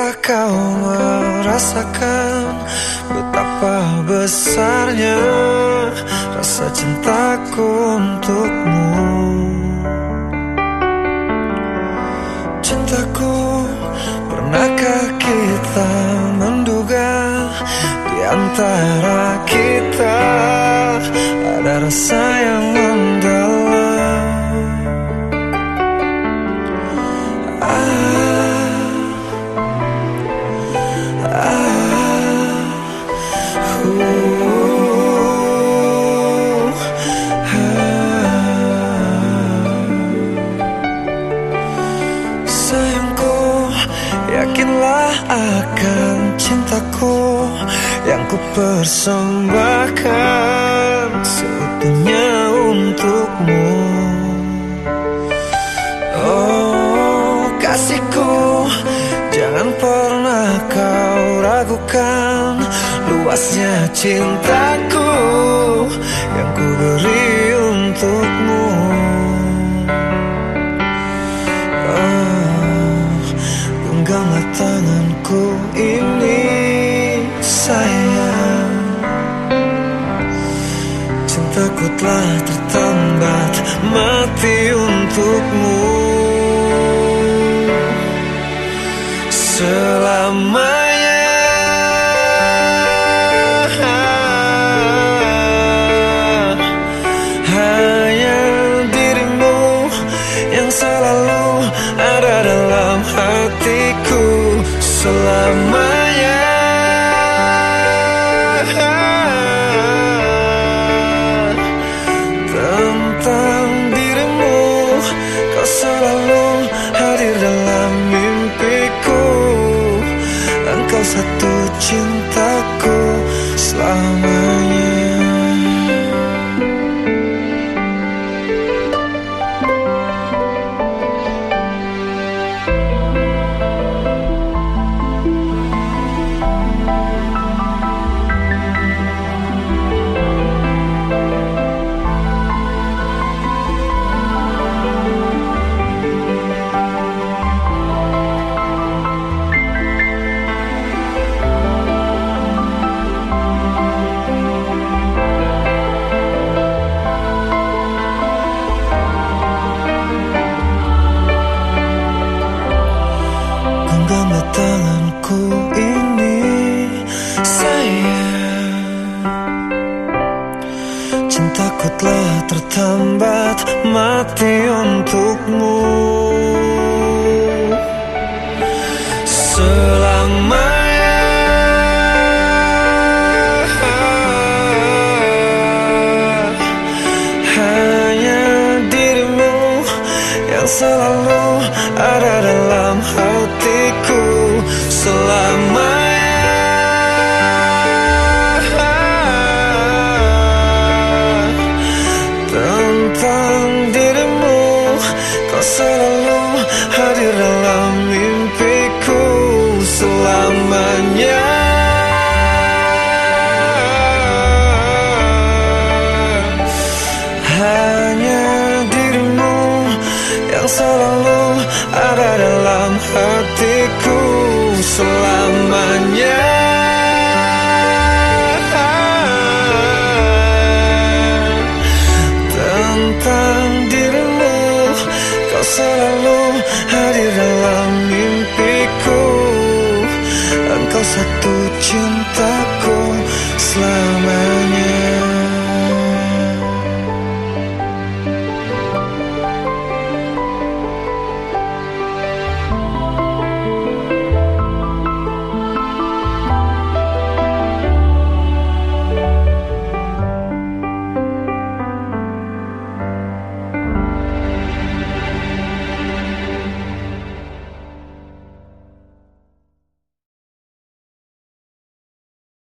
Kau merasakan Betapa besarnya rasa cintaku untukmu? Cintaku, pernahkah kita menduga Di antara kita ada rasa yang Yakinlah akan cintaku Yang ku persembahkan Seutuhnya untukmu. Oh kasihku Jangan pernah kau ragukan Luasnya cintaku Yang ku beri untukmu telah mati untukmu. Selamanya. Hanya dirimu yang selalu ada dalam hatiku. Selamanya Engkau satu Genggamlah tanganku ini sayang. Cintaku telah tertambat mati untukmu. Selamanya Hanya dirimu yang selalu ada dalam hatiku yang selalu ada dalam hatiku selamanya. Tentang dirimu kau selalu hadir dalam mimpiku. Engkau satu